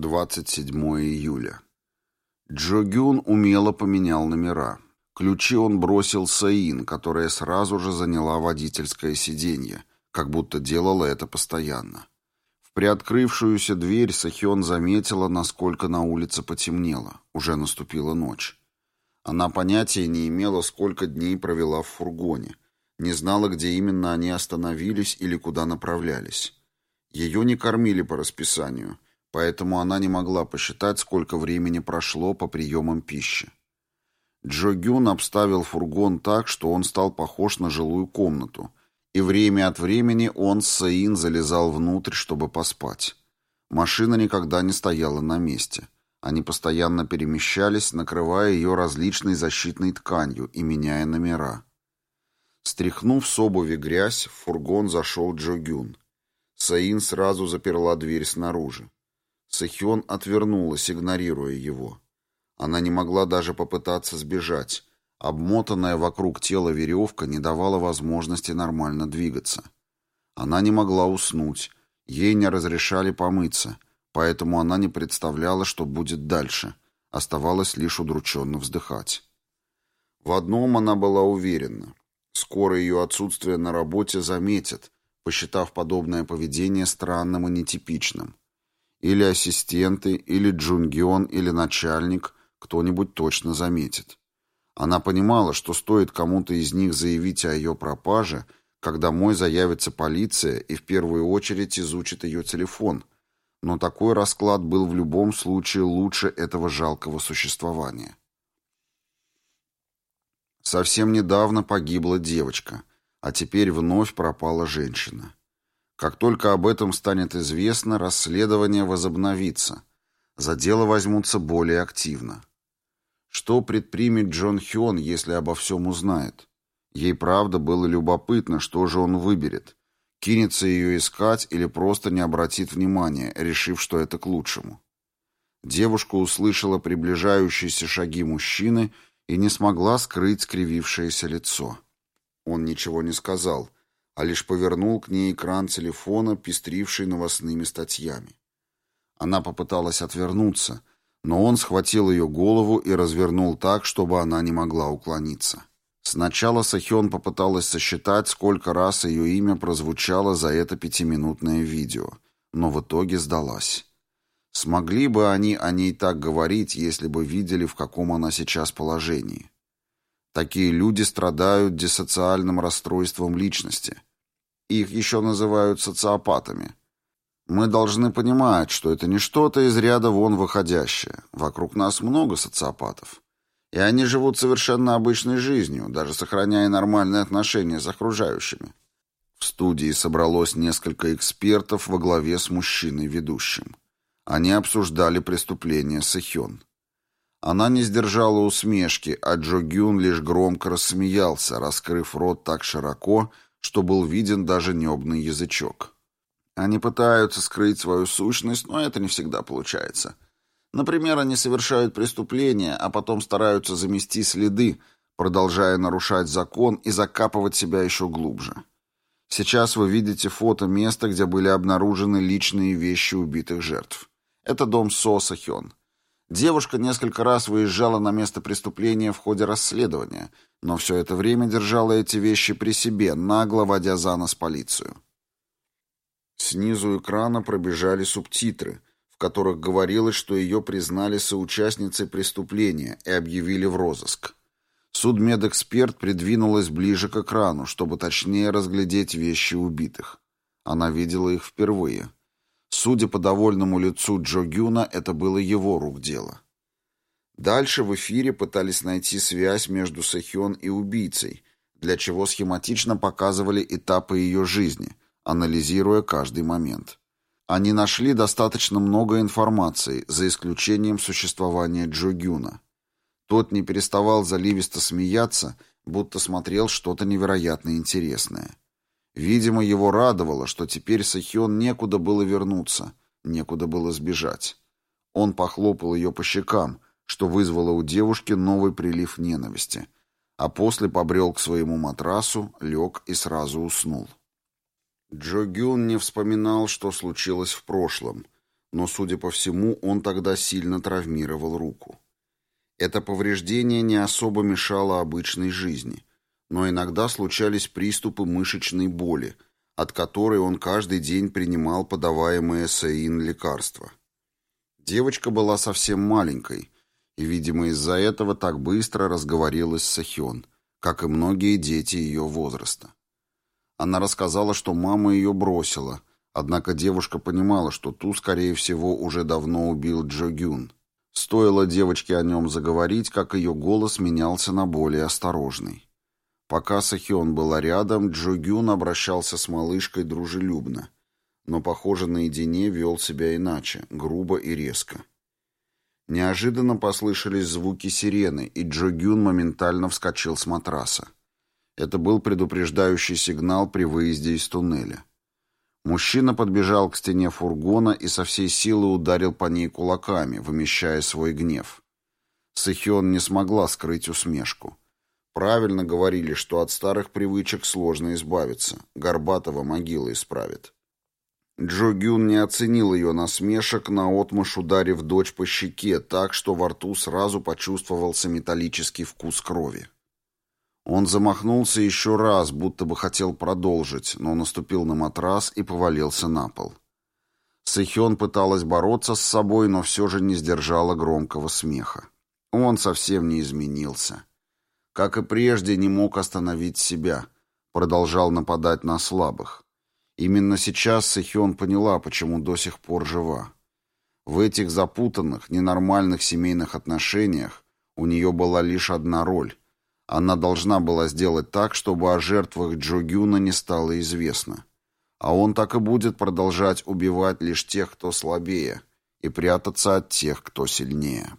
27 июля. Джо Гюн умело поменял номера. Ключи он бросил Саин, которая сразу же заняла водительское сиденье, как будто делала это постоянно. В приоткрывшуюся дверь Сахион заметила, насколько на улице потемнело. Уже наступила ночь. Она понятия не имела, сколько дней провела в фургоне. Не знала, где именно они остановились или куда направлялись. Ее не кормили по расписанию, поэтому она не могла посчитать, сколько времени прошло по приемам пищи. Джо Гюн обставил фургон так, что он стал похож на жилую комнату, и время от времени он с Саин залезал внутрь, чтобы поспать. Машина никогда не стояла на месте. Они постоянно перемещались, накрывая ее различной защитной тканью и меняя номера. Стряхнув с обуви грязь, в фургон зашел Джо Гюн. Саин сразу заперла дверь снаружи. Сэхён отвернулась, игнорируя его. Она не могла даже попытаться сбежать. Обмотанная вокруг тела веревка не давала возможности нормально двигаться. Она не могла уснуть. Ей не разрешали помыться, поэтому она не представляла, что будет дальше. Оставалось лишь удрученно вздыхать. В одном она была уверена. Скоро ее отсутствие на работе заметят, посчитав подобное поведение странным и нетипичным. Или ассистенты, или Джунгион, или начальник, кто-нибудь точно заметит. Она понимала, что стоит кому-то из них заявить о ее пропаже, когда домой заявится полиция и в первую очередь изучит ее телефон. Но такой расклад был в любом случае лучше этого жалкого существования. Совсем недавно погибла девочка, а теперь вновь пропала женщина. Как только об этом станет известно, расследование возобновится. За дело возьмутся более активно. Что предпримет Джон Хён, если обо всем узнает? Ей правда было любопытно, что же он выберет. Кинется ее искать или просто не обратит внимания, решив, что это к лучшему. Девушка услышала приближающиеся шаги мужчины и не смогла скрыть скривившееся лицо. Он ничего не сказал, а лишь повернул к ней экран телефона, пестривший новостными статьями. Она попыталась отвернуться, но он схватил ее голову и развернул так, чтобы она не могла уклониться. Сначала Сахён попыталась сосчитать, сколько раз ее имя прозвучало за это пятиминутное видео, но в итоге сдалась. Смогли бы они о ней так говорить, если бы видели, в каком она сейчас положении? Такие люди страдают диссоциальным расстройством личности. Их еще называют социопатами. Мы должны понимать, что это не что-то из ряда вон выходящее. Вокруг нас много социопатов. И они живут совершенно обычной жизнью, даже сохраняя нормальные отношения с окружающими. В студии собралось несколько экспертов во главе с мужчиной-ведущим. Они обсуждали преступление Сэхён. Она не сдержала усмешки, а Джо Гюн лишь громко рассмеялся, раскрыв рот так широко, что был виден даже небный язычок. Они пытаются скрыть свою сущность, но это не всегда получается. Например, они совершают преступления, а потом стараются замести следы, продолжая нарушать закон и закапывать себя еще глубже. Сейчас вы видите фото места, где были обнаружены личные вещи убитых жертв. Это дом Соса Хён. Девушка несколько раз выезжала на место преступления в ходе расследования, но все это время держала эти вещи при себе, нагло водя за нос полицию. Снизу экрана пробежали субтитры, в которых говорилось, что ее признали соучастницей преступления и объявили в розыск. Судмедэксперт придвинулась ближе к экрану, чтобы точнее разглядеть вещи убитых. Она видела их впервые. Судя по довольному лицу Джо Гюна, это было его рук дело. Дальше в эфире пытались найти связь между Сэхён и убийцей, для чего схематично показывали этапы ее жизни, анализируя каждый момент. Они нашли достаточно много информации, за исключением существования Джо Гюна. Тот не переставал заливисто смеяться, будто смотрел что-то невероятно интересное. Видимо, его радовало, что теперь Сахион некуда было вернуться, некуда было сбежать. Он похлопал ее по щекам, что вызвало у девушки новый прилив ненависти, а после побрел к своему матрасу, лег и сразу уснул. Джо Гюн не вспоминал, что случилось в прошлом, но, судя по всему, он тогда сильно травмировал руку. Это повреждение не особо мешало обычной жизни, но иногда случались приступы мышечной боли, от которой он каждый день принимал подаваемые Саин лекарства. Девочка была совсем маленькой, и, видимо, из-за этого так быстро разговорилась с Сахион, как и многие дети ее возраста. Она рассказала, что мама ее бросила, однако девушка понимала, что ту, скорее всего, уже давно убил Джо Гюн. Стоило девочке о нем заговорить, как ее голос менялся на более осторожный. Пока Сахион была рядом, Джо Гюн обращался с малышкой дружелюбно, но, похоже, наедине вел себя иначе, грубо и резко. Неожиданно послышались звуки сирены, и Джо Гюн моментально вскочил с матраса. Это был предупреждающий сигнал при выезде из туннеля. Мужчина подбежал к стене фургона и со всей силы ударил по ней кулаками, вымещая свой гнев. Сэхён не смогла скрыть усмешку. Правильно говорили, что от старых привычек сложно избавиться. Горбатова могила исправит. Джо Гюн не оценил ее насмешек, наотмашь ударив дочь по щеке так, что во рту сразу почувствовался металлический вкус крови. Он замахнулся еще раз, будто бы хотел продолжить, но наступил на матрас и повалился на пол. Сэхён пыталась бороться с собой, но все же не сдержала громкого смеха. Он совсем не изменился. Как и прежде, не мог остановить себя, продолжал нападать на слабых. Именно сейчас Сэхён поняла, почему до сих пор жива. В этих запутанных, ненормальных семейных отношениях у нее была лишь одна роль. Она должна была сделать так, чтобы о жертвах Джогюна не стало известно. А он так и будет продолжать убивать лишь тех, кто слабее, и прятаться от тех, кто сильнее.